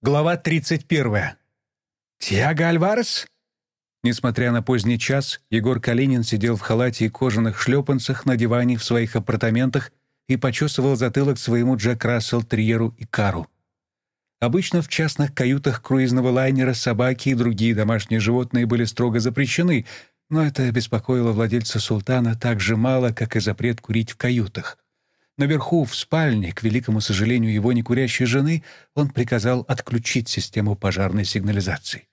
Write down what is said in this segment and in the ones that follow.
Глава 31. «Тиаго Альварес?» Несмотря на поздний час, Егор Калинин сидел в халате и кожаных шлепанцах на диване в своих апартаментах и почесывал затылок своему Джек Рассел, Триеру и Кару. Обычно в частных каютах круизного лайнера собаки и другие домашние животные были строго запрещены, но это беспокоило владельца султана так же мало, как и запрет курить в каютах. Наверху, в спальне, к великому сожалению его некурящей жены, он приказал отключить систему пожарной сигнализации.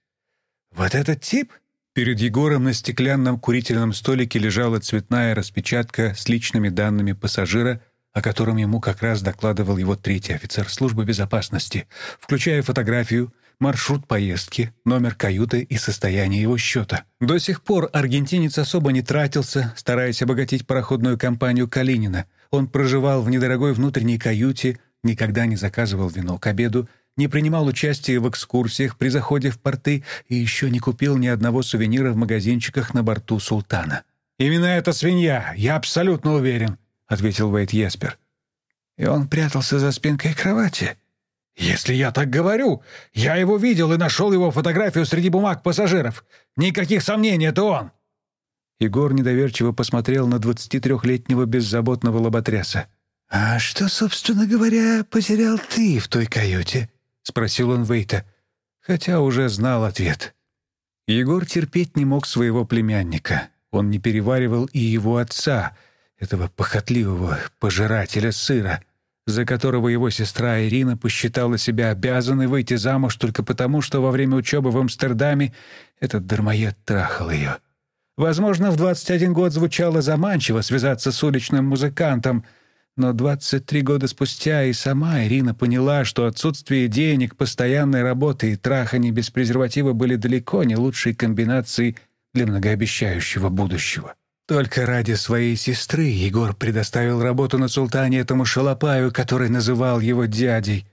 «Вот этот тип?» Перед Егором на стеклянном курительном столике лежала цветная распечатка с личными данными пассажира, о котором ему как раз докладывал его третий офицер службы безопасности, включая фотографию, маршрут поездки, номер каюты и состояние его счета. До сих пор аргентинец особо не тратился, стараясь обогатить пароходную компанию Калинина, он проживал в недорогой внутренней каюте, никогда не заказывал вино к обеду, не принимал участия в экскурсиях при заходе в порты и еще не купил ни одного сувенира в магазинчиках на борту «Султана». «Именно эта свинья, я абсолютно уверен», — ответил Вейт Еспер. «И он прятался за спинкой кровати?» «Если я так говорю, я его видел и нашел его фотографию среди бумаг пассажиров. Никаких сомнений, это он!» Егор недоверчиво посмотрел на 23-летнего беззаботного лоботряса. «А что, собственно говоря, потерял ты в той каюте?» — спросил он Вейта, хотя уже знал ответ. Егор терпеть не мог своего племянника. Он не переваривал и его отца, этого похотливого пожирателя сыра, за которого его сестра Ирина посчитала себя обязанной выйти замуж только потому, что во время учебы в Амстердаме этот дармоед трахал ее. Возможно, в 21 год звучало заманчиво связаться с уличным музыкантом, но 23 года спустя и сама Ирина поняла, что отсутствие денег, постоянной работы и трахани без презерватива были далеко не лучшей комбинацией для многообещающего будущего. Только ради своей сестры Егор предоставил работу на султане этому шалопаю, который называл его дядей.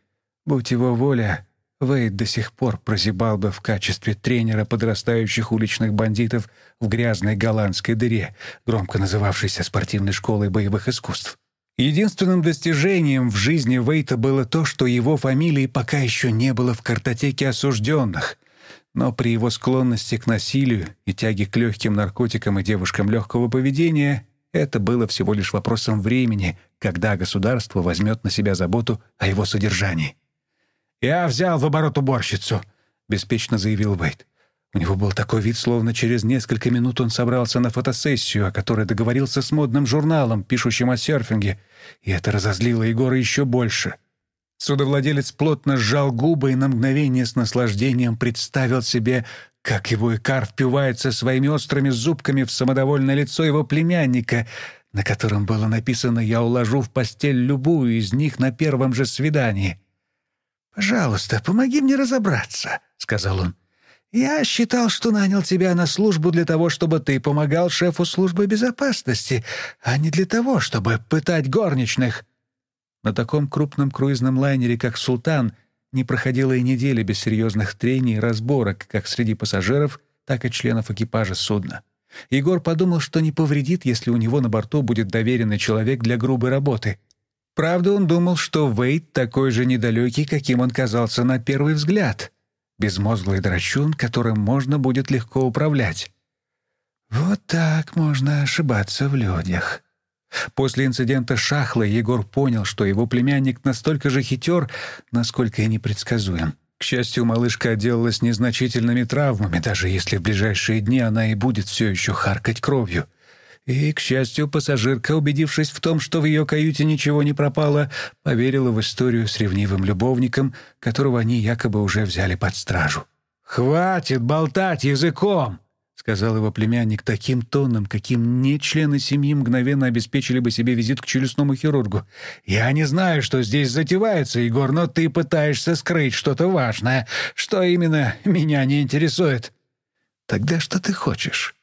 Будь его воля, Вейд до сих пор прозябал бы в качестве тренера подрастающих уличных бандитов в грязной голландской дыре, громко называвшейся спортивной школой боевых искусств. Единственным достижением в жизни Вейта было то, что его фамилии пока еще не было в картотеке осужденных. Но при его склонности к насилию и тяге к легким наркотикам и девушкам легкого поведения это было всего лишь вопросом времени, когда государство возьмет на себя заботу о его содержании. «Я взял в оборот уборщицу», — беспечно заявил Вейт. У него был такой вид, словно через несколько минут он собрался на фотосессию, о которой договорился с модным журналом, пишущим о серфинге, и это разозлило Егора еще больше. Судовладелец плотно сжал губы и на мгновение с наслаждением представил себе, как его икар впивается своими острыми зубками в самодовольное лицо его племянника, на котором было написано «Я уложу в постель любую из них на первом же свидании». «Пожалуйста, помоги мне разобраться», — сказал он. «Я считал, что нанял тебя на службу для того, чтобы ты помогал шефу службы безопасности, а не для того, чтобы пытать горничных». На таком крупном круизном лайнере, как «Султан», не проходило и недели без серьезных трений и разборок как среди пассажиров, так и членов экипажа судна. Егор подумал, что не повредит, если у него на борту будет доверенный человек для грубой работы — Правда, он думал, что Вейт такой же недалекий, каким он казался на первый взгляд. Безмозглый драчун, которым можно будет легко управлять. Вот так можно ошибаться в людях. После инцидента Шахла Егор понял, что его племянник настолько же хитер, насколько и непредсказуем. К счастью, малышка отделалась незначительными травмами, даже если в ближайшие дни она и будет все еще харкать кровью. И, к счастью, пассажирка, убедившись в том, что в ее каюте ничего не пропало, поверила в историю с ревнивым любовником, которого они якобы уже взяли под стражу. «Хватит болтать языком!» — сказал его племянник таким тоном, каким не члены семьи мгновенно обеспечили бы себе визит к челюстному хирургу. «Я не знаю, что здесь затевается, Егор, но ты пытаешься скрыть что-то важное. Что именно, меня не интересует». «Тогда что ты хочешь?»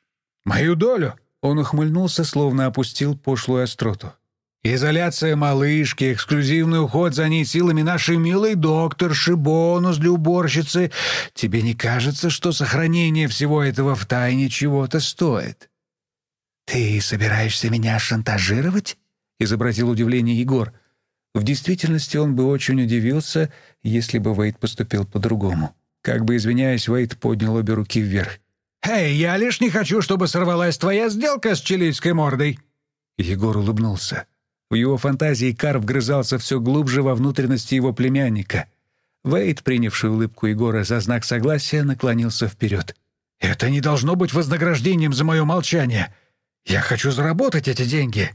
«Мою долю!» Он ухмыльнулся, словно опустил пошлую остроту. «Изоляция малышки, эксклюзивный уход за ней силами нашей милой докторши, бонус для уборщицы. Тебе не кажется, что сохранение всего этого в тайне чего-то стоит?» «Ты собираешься меня шантажировать?» — изобразил удивление Егор. В действительности он бы очень удивился, если бы Вейд поступил по-другому. Как бы извиняясь, Вейд поднял обе руки вверх. «Эй, я лишь не хочу, чтобы сорвалась твоя сделка с чилийской мордой!» Егор улыбнулся. В его фантазии Кар вгрызался все глубже во внутренности его племянника. Вейд, принявший улыбку Егора за знак согласия, наклонился вперед. «Это не должно быть вознаграждением за мое молчание. Я хочу заработать эти деньги».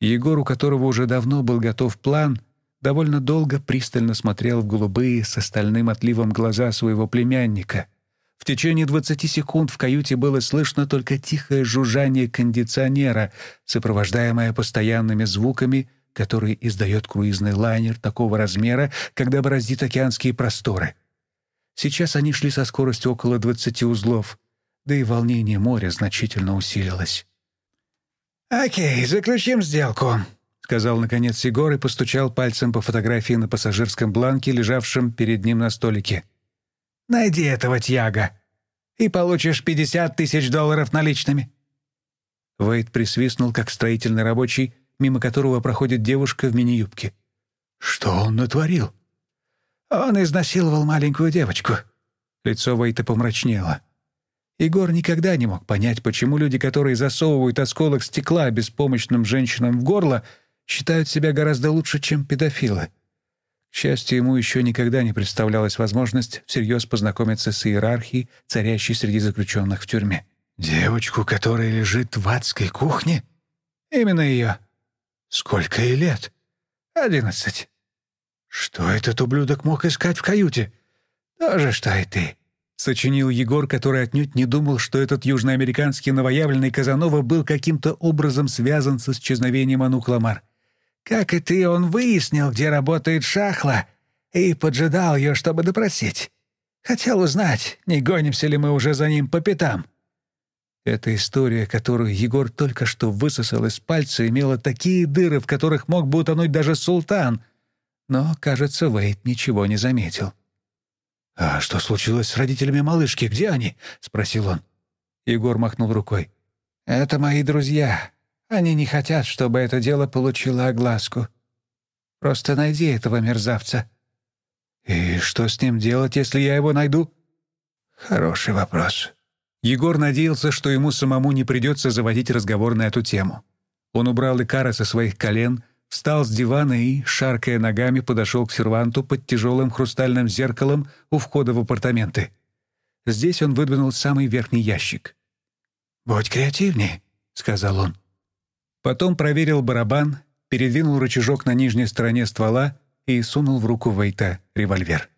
Егор, у которого уже давно был готов план, довольно долго пристально смотрел в голубые с остальным отливом глаза своего племянника — в течение 20 секунд в каюте было слышно только тихое жужжание кондиционера, сопровождаемое постоянными звуками, которые издает круизный лайнер такого размера, когда бороздит океанские просторы. Сейчас они шли со скоростью около 20 узлов, да и волнение моря значительно усилилось. «Окей, заключим сделку», — сказал наконец Егор и постучал пальцем по фотографии на пассажирском бланке, лежавшем перед ним на столике. Найди этого тяга, и получишь 50 тысяч долларов наличными». Вейд присвистнул, как строительный рабочий, мимо которого проходит девушка в мини-юбке. «Что он натворил?» «Он изнасиловал маленькую девочку». Лицо Вейта помрачнело. Егор никогда не мог понять, почему люди, которые засовывают осколок стекла беспомощным женщинам в горло, считают себя гораздо лучше, чем педофилы. К счастью, ему еще никогда не представлялась возможность всерьез познакомиться с иерархией, царящей среди заключенных в тюрьме. «Девочку, которая лежит в адской кухне?» «Именно ее». «Сколько ей лет?» «Одиннадцать». «Что этот ублюдок мог искать в каюте?» «То же, что и ты», — сочинил Егор, который отнюдь не думал, что этот южноамериканский новоявленный Казанова был каким-то образом связан с исчезновением Анук Ламар. Как и ты, он выяснил, где работает Шахла, и поджидал ее, чтобы допросить. Хотел узнать, не гонимся ли мы уже за ним по пятам. Эта история, которую Егор только что высосал из пальца, имела такие дыры, в которых мог бы утонуть даже султан. Но, кажется, Вейт ничего не заметил. «А что случилось с родителями малышки? Где они?» — спросил он. Егор махнул рукой. «Это мои друзья. Они не хотят, чтобы это дело получило огласку. Просто найди этого мерзавца». «И что с ним делать, если я его найду?» «Хороший вопрос». Егор надеялся, что ему самому не придется заводить разговор на эту тему. Он убрал Икара со своих колен, встал с дивана и, шаркая ногами, подошел к серванту под тяжелым хрустальным зеркалом у входа в апартаменты. Здесь он выдвинул самый верхний ящик. «Будь креативнее», — сказал он. Потом проверил барабан, передвинул рычажок на нижней стороне ствола и сунул в руку Вейта револьвер.